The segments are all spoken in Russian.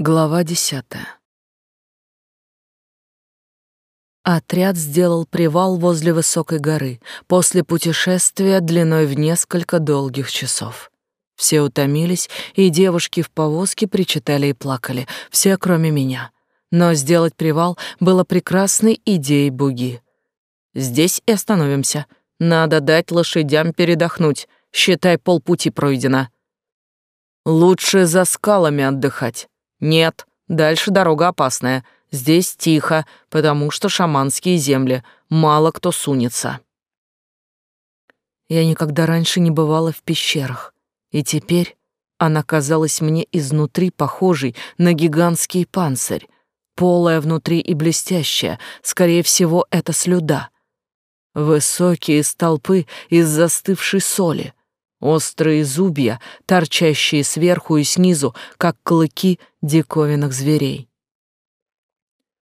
Глава десятая. Отряд сделал привал возле высокой горы после путешествия длиной в несколько долгих часов. Все утомились, и девушки в повозке причитали и плакали, все кроме меня. Но сделать привал было прекрасной идеей Буги. Здесь и остановимся. Надо дать лошадям передохнуть. Считай, полпути пройдено. Лучше за скалами отдыхать. Нет, дальше дорога опасная. Здесь тихо, потому что шаманские земли. Мало кто сунется. Я никогда раньше не бывала в пещерах, и теперь она казалась мне изнутри похожей на гигантский панцирь, полая внутри и блестящая, скорее всего, это слюда. Высокие столпы из застывшей соли, Острые зубья, торчащие сверху и снизу, как клыки диковинных зверей.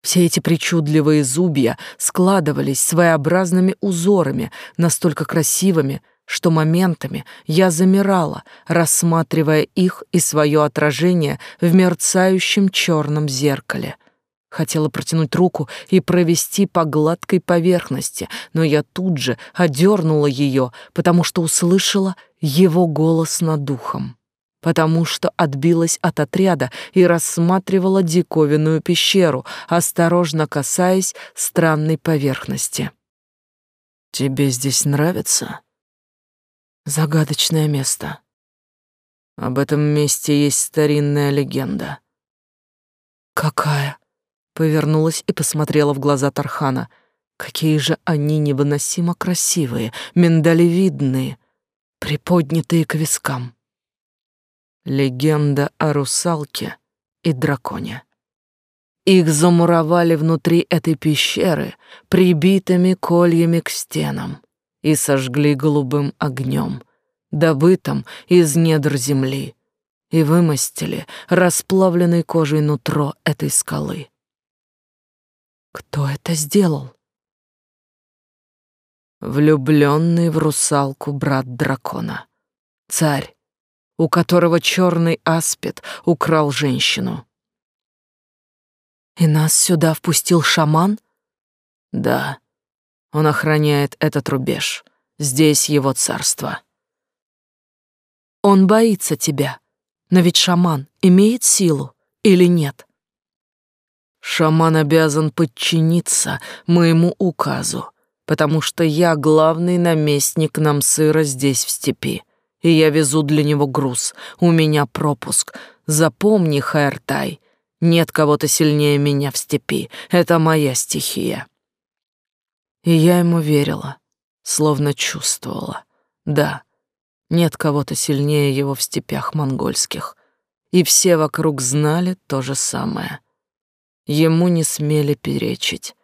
Все эти причудливые зубья складывались своеобразными узорами, настолько красивыми, что моментами я замирала, рассматривая их и свое отражение в мерцающем черном зеркале — Хотела протянуть руку и провести по гладкой поверхности, но я тут же одернула ее, потому что услышала его голос над духом, потому что отбилась от отряда и рассматривала диковинную пещеру, осторожно касаясь странной поверхности. «Тебе здесь нравится?» «Загадочное место». «Об этом месте есть старинная легенда». «Какая?» Повернулась и посмотрела в глаза Тархана. Какие же они невыносимо красивые, миндалевидные, приподнятые к вискам. Легенда о русалке и драконе. Их замуровали внутри этой пещеры, прибитыми кольями к стенам, и сожгли голубым огнем, добытым из недр земли, и вымостили расплавленной кожей нутро этой скалы. Кто это сделал? Влюбленный в русалку брат дракона. Царь, у которого черный аспид украл женщину. И нас сюда впустил шаман? Да, он охраняет этот рубеж. Здесь его царство. Он боится тебя, но ведь шаман имеет силу или нет? Шаман обязан подчиниться моему указу, потому что я главный наместник Намсыра здесь, в степи, и я везу для него груз, у меня пропуск. Запомни, Хайртай, нет кого-то сильнее меня в степи, это моя стихия. И я ему верила, словно чувствовала. Да, нет кого-то сильнее его в степях монгольских. И все вокруг знали то же самое — Ему не смели перечить.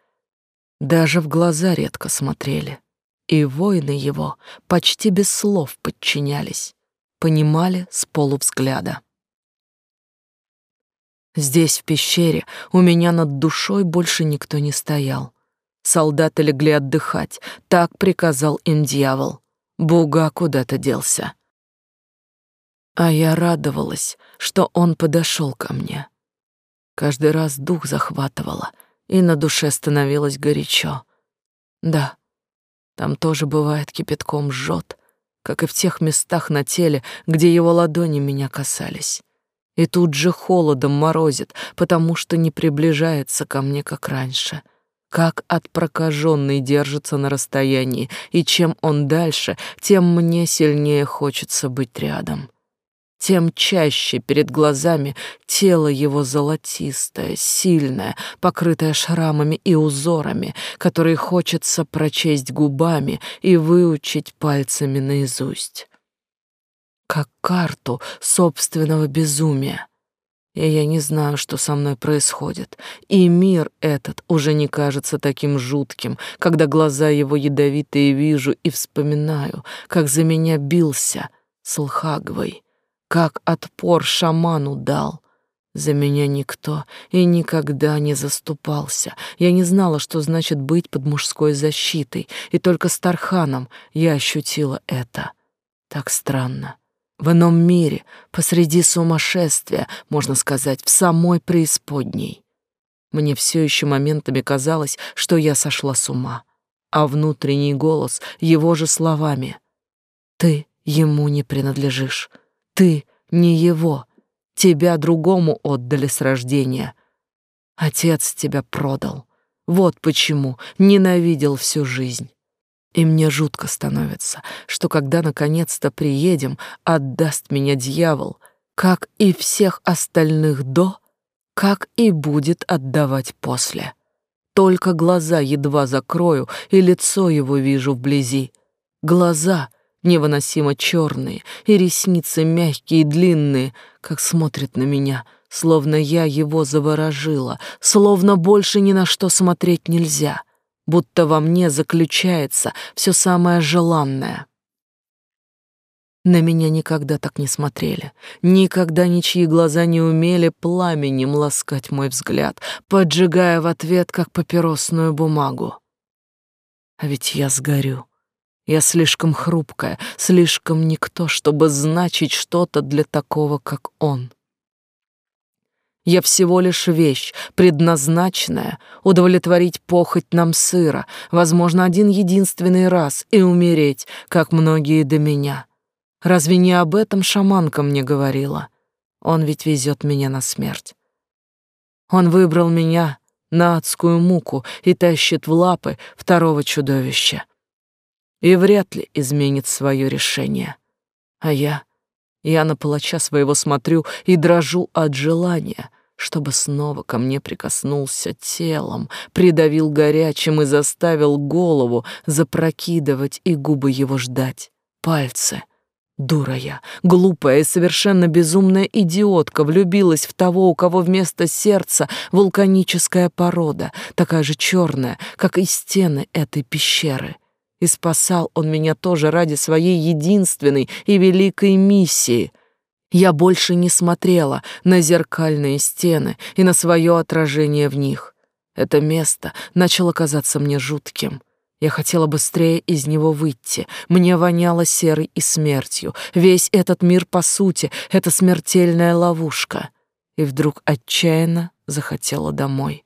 Даже в глаза редко смотрели. И воины его почти без слов подчинялись, понимали с полувзгляда. Здесь, в пещере, у меня над душой больше никто не стоял. Солдаты легли отдыхать, так приказал им дьявол. Буга куда-то делся. А я радовалась, что он подошел ко мне. Каждый раз дух захватывало, и на душе становилось горячо. Да, там тоже бывает кипятком жжет, как и в тех местах на теле, где его ладони меня касались. И тут же холодом морозит, потому что не приближается ко мне, как раньше. Как от прокаженной держится на расстоянии, и чем он дальше, тем мне сильнее хочется быть рядом тем чаще перед глазами тело его золотистое, сильное, покрытое шрамами и узорами, которые хочется прочесть губами и выучить пальцами наизусть. Как карту собственного безумия. И я не знаю, что со мной происходит. И мир этот уже не кажется таким жутким, когда глаза его ядовитые вижу и вспоминаю, как за меня бился Слхагвой как отпор шаману дал. За меня никто и никогда не заступался. Я не знала, что значит быть под мужской защитой, и только с Тарханом я ощутила это. Так странно. в ином мире, посреди сумасшествия, можно сказать, в самой преисподней. Мне все еще моментами казалось, что я сошла с ума, а внутренний голос его же словами «Ты ему не принадлежишь, ты не его, тебя другому отдали с рождения, отец тебя продал, вот почему ненавидел всю жизнь». И мне жутко становится, что когда наконец-то приедем, отдаст меня дьявол, как и всех остальных до, как и будет отдавать после. Только глаза едва закрою, и лицо его вижу вблизи. Глаза невыносимо черные, и ресницы мягкие и длинные, как смотрит на меня, словно я его заворожила, словно больше ни на что смотреть нельзя — будто во мне заключается все самое желанное. На меня никогда так не смотрели, никогда ничьи глаза не умели пламенем ласкать мой взгляд, поджигая в ответ, как папиросную бумагу. А ведь я сгорю. Я слишком хрупкая, слишком никто, чтобы значить что-то для такого, как он. Я всего лишь вещь, предназначенная удовлетворить похоть нам сыра, возможно, один единственный раз и умереть, как многие до меня. Разве не об этом шаманка мне говорила? Он ведь везет меня на смерть. Он выбрал меня на адскую муку и тащит в лапы второго чудовища. И вряд ли изменит свое решение. А я... Я на палача своего смотрю и дрожу от желания, чтобы снова ко мне прикоснулся телом, придавил горячим и заставил голову запрокидывать и губы его ждать. Пальцы. Дура я, глупая и совершенно безумная идиотка влюбилась в того, у кого вместо сердца вулканическая порода, такая же черная, как и стены этой пещеры. И спасал он меня тоже ради своей единственной и великой миссии — я больше не смотрела на зеркальные стены и на свое отражение в них. Это место начало казаться мне жутким. Я хотела быстрее из него выйти. Мне воняло серой и смертью. Весь этот мир, по сути, — это смертельная ловушка. И вдруг отчаянно захотела домой.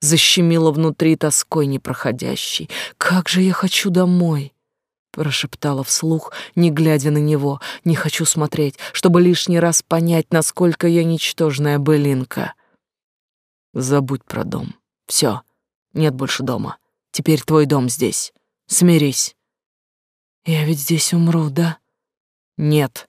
Защемила внутри тоской непроходящей. Как же я хочу домой! прошептала вслух, не глядя на него. Не хочу смотреть, чтобы лишний раз понять, насколько я ничтожная былинка. Забудь про дом. Все, нет больше дома. Теперь твой дом здесь. Смирись. Я ведь здесь умру, да? Нет.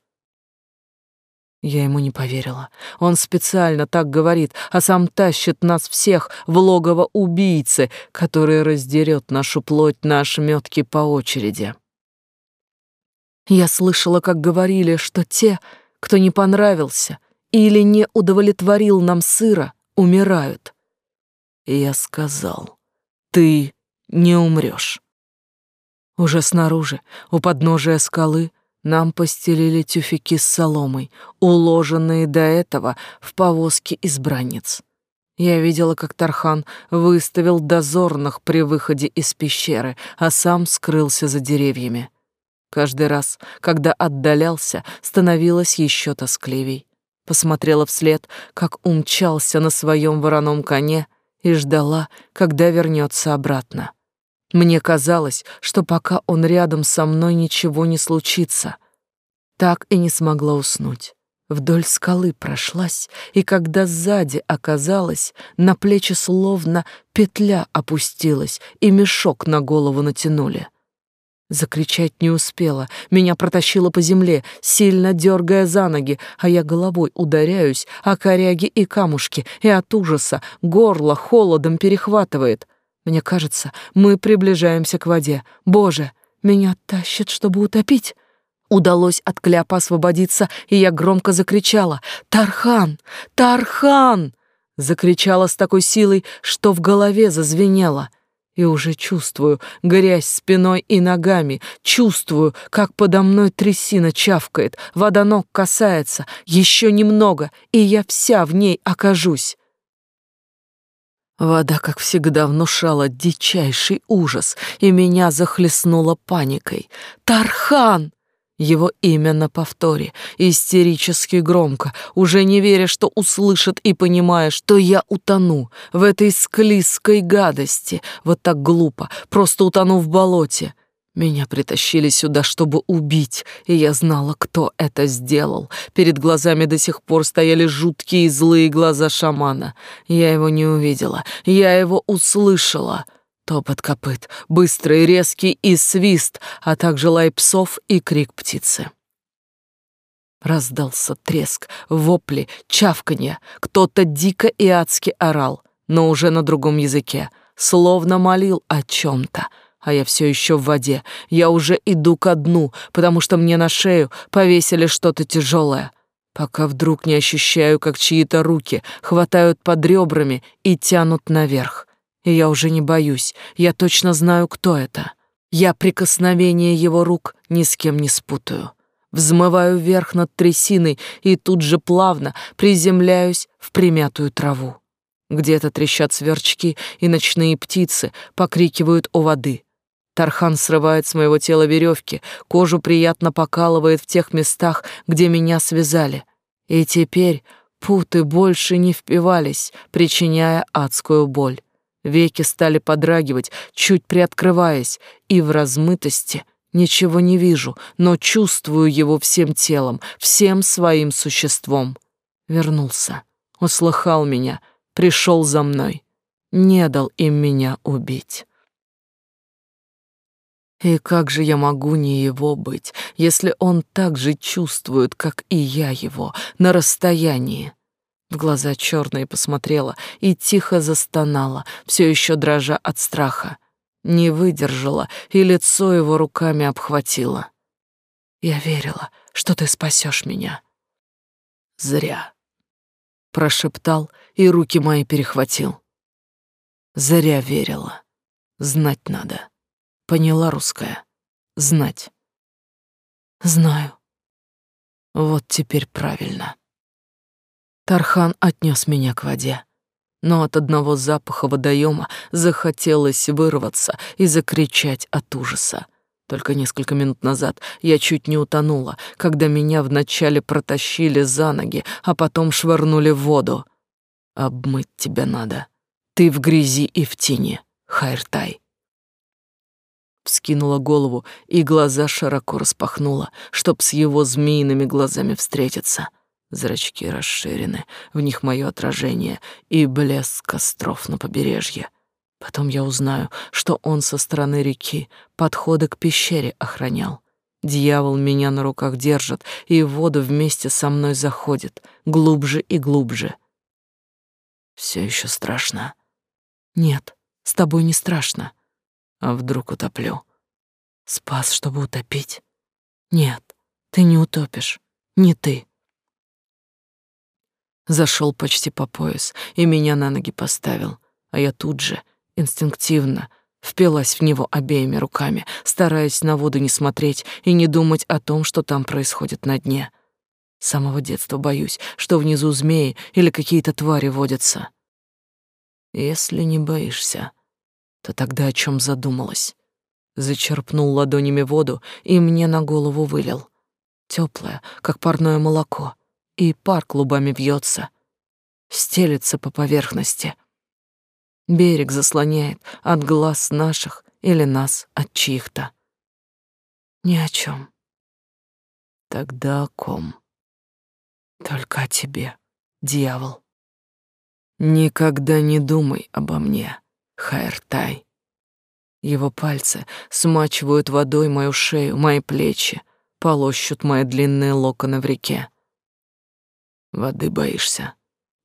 Я ему не поверила. Он специально так говорит, а сам тащит нас всех в логово убийцы, который раздерет нашу плоть на ошметки по очереди. Я слышала, как говорили, что те, кто не понравился или не удовлетворил нам сыра, умирают. И я сказал, ты не умрешь. Уже снаружи, у подножия скалы, нам постелили тюфяки с соломой, уложенные до этого в повозке избранниц. Я видела, как Тархан выставил дозорных при выходе из пещеры, а сам скрылся за деревьями. Каждый раз, когда отдалялся, становилось еще тоскливей. Посмотрела вслед, как умчался на своем вороном коне и ждала, когда вернется обратно. Мне казалось, что пока он рядом со мной, ничего не случится. Так и не смогла уснуть. Вдоль скалы прошлась, и когда сзади оказалась, на плечи словно петля опустилась, и мешок на голову натянули. Закричать не успела. Меня протащило по земле, сильно дергая за ноги, а я головой ударяюсь о коряги и камушки, и от ужаса горло холодом перехватывает. Мне кажется, мы приближаемся к воде. Боже, меня тащит, чтобы утопить. Удалось от кляпа освободиться, и я громко закричала «Тархан! Тархан!» Закричала с такой силой, что в голове зазвенело — и уже чувствую грязь спиной и ногами, чувствую, как подо мной трясина чавкает, вода ног касается, еще немного, и я вся в ней окажусь. Вода, как всегда, внушала дичайший ужас, и меня захлестнула паникой. «Тархан!» Его имя на повторе, истерически громко, уже не веря, что услышит и понимая, что я утону в этой склизкой гадости, вот так глупо, просто утону в болоте. Меня притащили сюда, чтобы убить, и я знала, кто это сделал. Перед глазами до сих пор стояли жуткие злые глаза шамана. Я его не увидела, я его услышала — Топот копыт, быстрый, резкий и свист, а также лай псов и крик птицы. Раздался треск, вопли, чавканье. Кто-то дико и адски орал, но уже на другом языке, словно молил о чем-то. А я все еще в воде. Я уже иду ко дну, потому что мне на шею повесили что-то тяжелое. Пока вдруг не ощущаю, как чьи-то руки хватают под ребрами и тянут наверх. И я уже не боюсь, я точно знаю, кто это. Я прикосновение его рук ни с кем не спутаю. Взмываю вверх над трясиной и тут же плавно приземляюсь в примятую траву. Где-то трещат сверчки, и ночные птицы покрикивают у воды. Тархан срывает с моего тела веревки, кожу приятно покалывает в тех местах, где меня связали. И теперь путы больше не впивались, причиняя адскую боль. Веки стали подрагивать, чуть приоткрываясь, и в размытости ничего не вижу, но чувствую его всем телом, всем своим существом. Вернулся, услыхал меня, пришел за мной, не дал им меня убить. И как же я могу не его быть, если он так же чувствует, как и я его, на расстоянии? В глаза черные посмотрела и тихо застонала, все еще дрожа от страха. Не выдержала и лицо его руками обхватила. Я верила, что ты спасешь меня. Зря. Прошептал и руки мои перехватил. Зря верила. Знать надо. Поняла русская. Знать. Знаю. Вот теперь правильно. Тархан отнес меня к воде. Но от одного запаха водоема захотелось вырваться и закричать от ужаса. Только несколько минут назад я чуть не утонула, когда меня вначале протащили за ноги, а потом швырнули в воду. Обмыть тебя надо. Ты в грязи и в тени, Хайртай. Вскинула голову и глаза широко распахнула, чтоб с его змеиными глазами встретиться — Зрачки расширены, в них мое отражение и блеск костров на побережье. Потом я узнаю, что он со стороны реки подходы к пещере охранял. Дьявол меня на руках держит и в воду вместе со мной заходит, глубже и глубже. Все еще страшно? Нет, с тобой не страшно. А вдруг утоплю? Спас, чтобы утопить? Нет, ты не утопишь. Не ты зашел почти по пояс и меня на ноги поставил, а я тут же, инстинктивно, впилась в него обеими руками, стараясь на воду не смотреть и не думать о том, что там происходит на дне. С самого детства боюсь, что внизу змеи или какие-то твари водятся. Если не боишься, то тогда о чем задумалась? Зачерпнул ладонями воду и мне на голову вылил. Теплое, как парное молоко, и пар клубами вьется, стелется по поверхности. Берег заслоняет от глаз наших или нас от чьих-то. Ни о чем. Тогда о ком? Только о тебе, дьявол. Никогда не думай обо мне, Хайртай. Его пальцы смачивают водой мою шею, мои плечи, полощут мои длинные локоны в реке. Воды боишься?»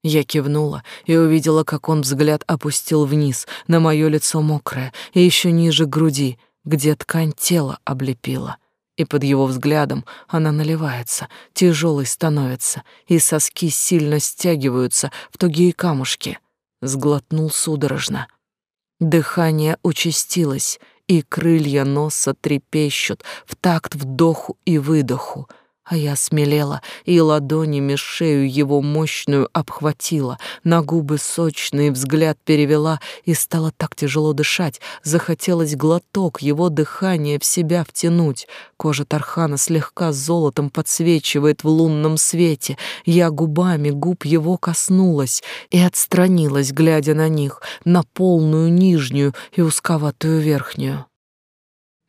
Я кивнула и увидела, как он взгляд опустил вниз, на мое лицо мокрое, и еще ниже груди, где ткань тела облепила. И под его взглядом она наливается, тяжелой становится, и соски сильно стягиваются в тугие камушки. Сглотнул судорожно. Дыхание участилось, и крылья носа трепещут в такт вдоху и выдоху. А я смелела и ладонями шею его мощную обхватила, на губы сочный взгляд перевела, и стало так тяжело дышать, захотелось глоток его дыхания в себя втянуть. Кожа Тархана слегка золотом подсвечивает в лунном свете, я губами губ его коснулась и отстранилась, глядя на них, на полную нижнюю и узковатую верхнюю.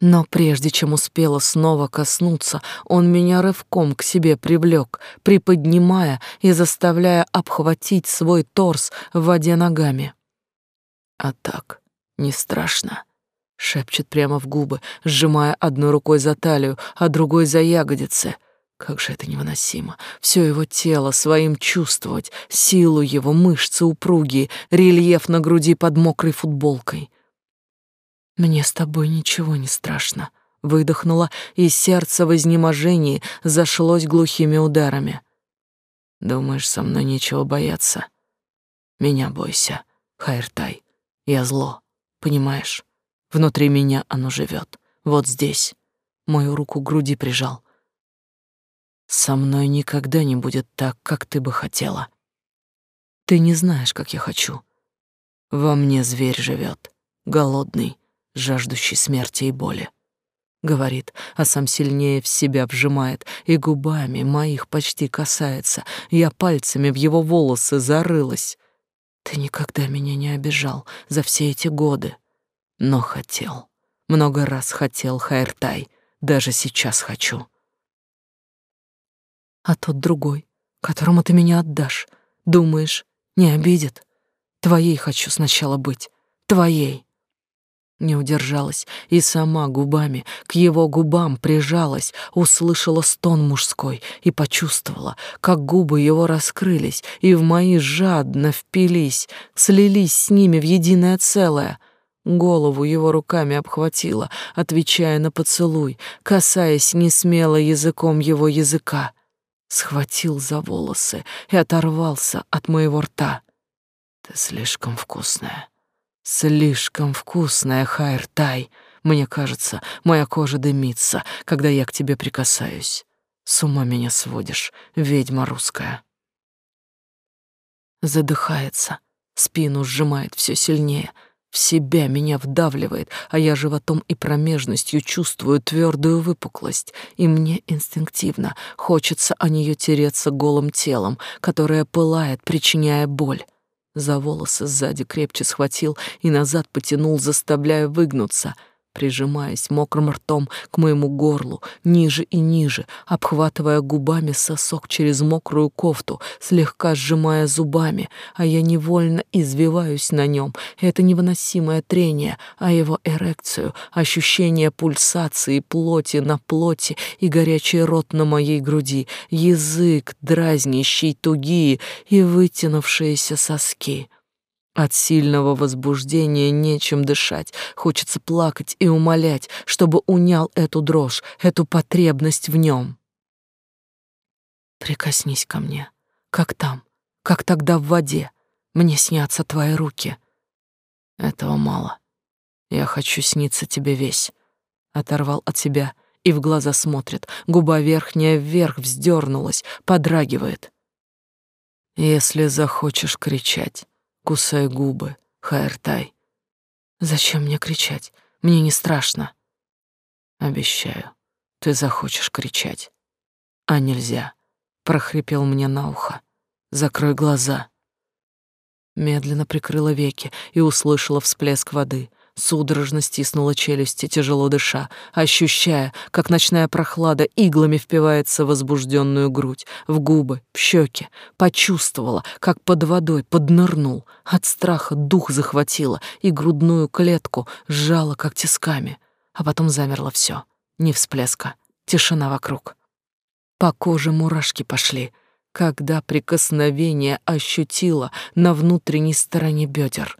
Но прежде чем успела снова коснуться, он меня рывком к себе привлек, приподнимая и заставляя обхватить свой торс в воде ногами. «А так не страшно», — шепчет прямо в губы, сжимая одной рукой за талию, а другой за ягодицы. Как же это невыносимо. Все его тело своим чувствовать, силу его, мышцы упругие, рельеф на груди под мокрой футболкой. Мне с тобой ничего не страшно, выдохнула, и сердце в изнеможении зашлось глухими ударами. Думаешь, со мной нечего бояться? Меня бойся, Хайртай. Я зло, понимаешь? Внутри меня оно живет. Вот здесь. Мою руку к груди прижал. Со мной никогда не будет так, как ты бы хотела. Ты не знаешь, как я хочу. Во мне зверь живет, голодный, жаждущий смерти и боли. Говорит, а сам сильнее в себя вжимает и губами моих почти касается. Я пальцами в его волосы зарылась. Ты никогда меня не обижал за все эти годы, но хотел. Много раз хотел, Хайртай, даже сейчас хочу. А тот другой, которому ты меня отдашь, думаешь, не обидит? Твоей хочу сначала быть, твоей. Не удержалась и сама губами к его губам прижалась, услышала стон мужской и почувствовала, как губы его раскрылись и в мои жадно впились, слились с ними в единое целое. Голову его руками обхватила, отвечая на поцелуй, касаясь несмело языком его языка. Схватил за волосы и оторвался от моего рта. «Ты слишком вкусная», Слишком вкусная, Хайр-Тай. Мне кажется, моя кожа дымится, когда я к тебе прикасаюсь. С ума меня сводишь, ведьма русская. Задыхается, спину сжимает все сильнее, в себя меня вдавливает, а я животом и промежностью чувствую твердую выпуклость, и мне инстинктивно хочется о нее тереться голым телом, которое пылает, причиняя боль. За волосы сзади крепче схватил и назад потянул, заставляя выгнуться — прижимаясь мокрым ртом к моему горлу, ниже и ниже, обхватывая губами сосок через мокрую кофту, слегка сжимая зубами, а я невольно извиваюсь на нем. Это невыносимое трение, а его эрекцию, ощущение пульсации плоти на плоти и горячий рот на моей груди, язык, дразнящий тугие и вытянувшиеся соски. От сильного возбуждения нечем дышать, хочется плакать и умолять, чтобы унял эту дрожь, эту потребность в нем. Прикоснись ко мне, как там, как тогда в воде. Мне снятся твои руки. Этого мало. Я хочу сниться тебе весь. Оторвал от себя и в глаза смотрит. Губа верхняя вверх вздернулась, подрагивает. Если захочешь кричать, Кусай губы, Хайртай. Зачем мне кричать? Мне не страшно. Обещаю, ты захочешь кричать. А нельзя, прохрипел мне на ухо. Закрой глаза. Медленно прикрыла веки и услышала всплеск воды судорожно стиснула челюсти, тяжело дыша, ощущая, как ночная прохлада иглами впивается в возбужденную грудь, в губы, в щеки. Почувствовала, как под водой поднырнул. От страха дух захватила и грудную клетку сжала, как тисками. А потом замерло все. Ни всплеска, тишина вокруг. По коже мурашки пошли, когда прикосновение ощутила на внутренней стороне бедер.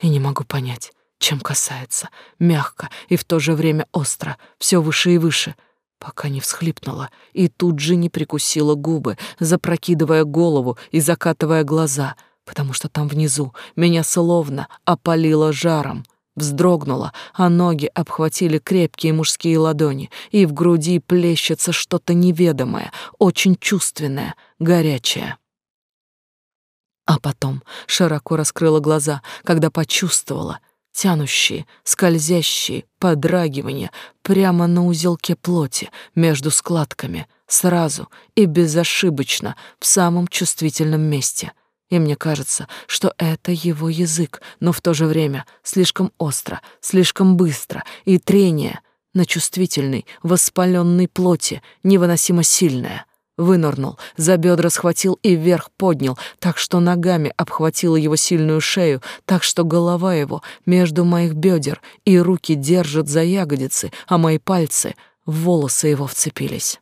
И не могу понять, чем касается, мягко и в то же время остро, все выше и выше, пока не всхлипнула и тут же не прикусила губы, запрокидывая голову и закатывая глаза, потому что там внизу меня словно опалило жаром. вздрогнула, а ноги обхватили крепкие мужские ладони, и в груди плещется что-то неведомое, очень чувственное, горячее. А потом широко раскрыла глаза, когда почувствовала тянущие, скользящие подрагивания прямо на узелке плоти между складками, сразу и безошибочно в самом чувствительном месте — и мне кажется, что это его язык, но в то же время слишком остро, слишком быстро, и трение на чувствительной, воспаленной плоти невыносимо сильное. Вынырнул, за бедра схватил и вверх поднял, так что ногами обхватила его сильную шею, так что голова его между моих бедер, и руки держат за ягодицы, а мои пальцы в волосы его вцепились.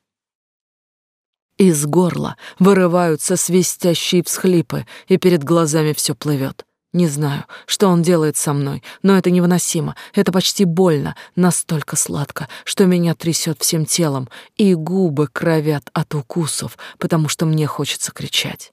Из горла вырываются свистящие всхлипы, и перед глазами все плывет. Не знаю, что он делает со мной, но это невыносимо, это почти больно, настолько сладко, что меня трясет всем телом, и губы кровят от укусов, потому что мне хочется кричать.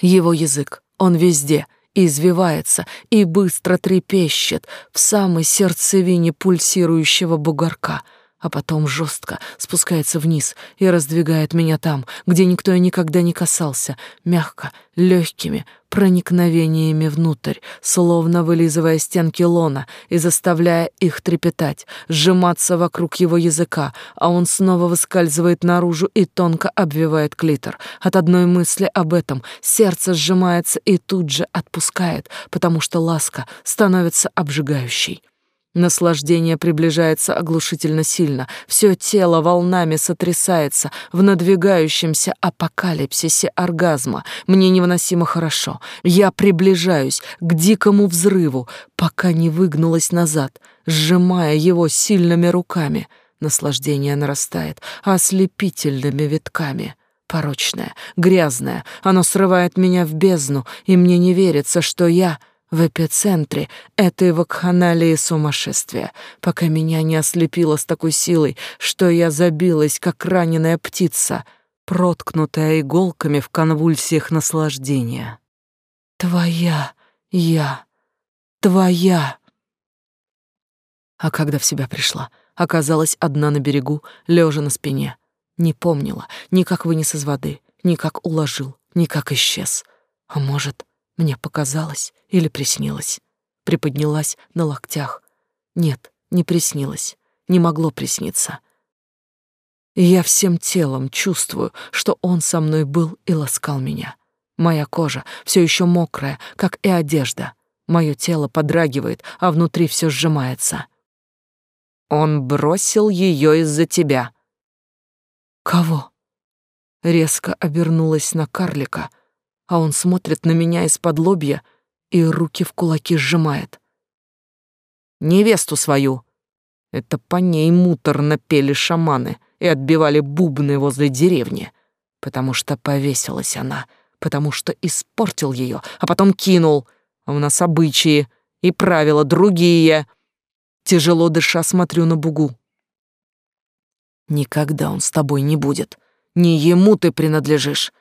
Его язык, он везде, извивается и быстро трепещет в самой сердцевине пульсирующего бугорка — а потом жестко спускается вниз и раздвигает меня там, где никто и никогда не касался, мягко, легкими проникновениями внутрь, словно вылизывая стенки лона и заставляя их трепетать, сжиматься вокруг его языка, а он снова выскальзывает наружу и тонко обвивает клитор. От одной мысли об этом сердце сжимается и тут же отпускает, потому что ласка становится обжигающей. Наслаждение приближается оглушительно сильно, все тело волнами сотрясается в надвигающемся апокалипсисе оргазма. Мне невыносимо хорошо. Я приближаюсь к дикому взрыву, пока не выгнулась назад, сжимая его сильными руками. Наслаждение нарастает ослепительными витками. Порочное, грязное, оно срывает меня в бездну, и мне не верится, что я в эпицентре этой вакханалии сумасшествия, пока меня не ослепило с такой силой, что я забилась, как раненая птица, проткнутая иголками в конвульсиях наслаждения. «Твоя я, твоя!» А когда в себя пришла, оказалась одна на берегу, лежа на спине. Не помнила ни как вынес из воды, ни как уложил, ни как исчез. А может, мне показалось или приснилось. Приподнялась на локтях. Нет, не приснилось. Не могло присниться. Я всем телом чувствую, что он со мной был и ласкал меня. Моя кожа все еще мокрая, как и одежда. Мое тело подрагивает, а внутри все сжимается. Он бросил ее из-за тебя. Кого? Резко обернулась на карлика — а он смотрит на меня из-под лобья и руки в кулаки сжимает. Невесту свою. Это по ней муторно пели шаманы и отбивали бубны возле деревни, потому что повесилась она, потому что испортил ее, а потом кинул. А у нас обычаи и правила другие. Тяжело дыша смотрю на Бугу. Никогда он с тобой не будет. Не ему ты принадлежишь.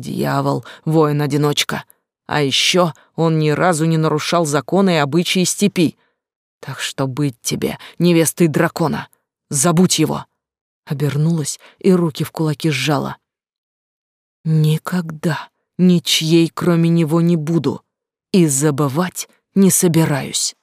Дьявол, воин-одиночка. А еще он ни разу не нарушал законы и обычаи степи. Так что быть тебе невестой дракона. Забудь его. Обернулась и руки в кулаки сжала. Никогда ничьей, кроме него, не буду. И забывать не собираюсь.